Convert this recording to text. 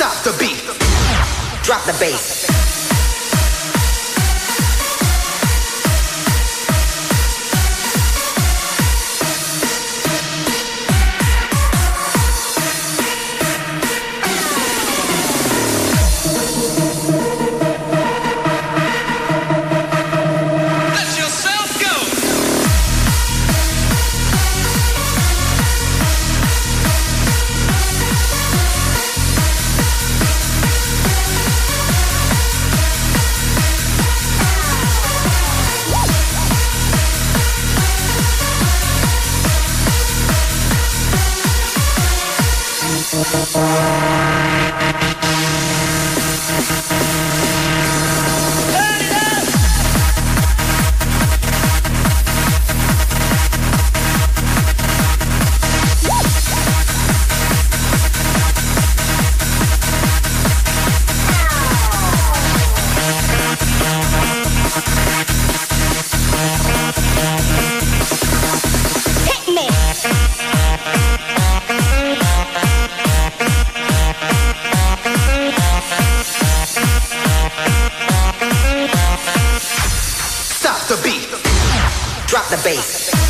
stop the beat. Drop the bass. Yes. Stop the beat. Drop the bass.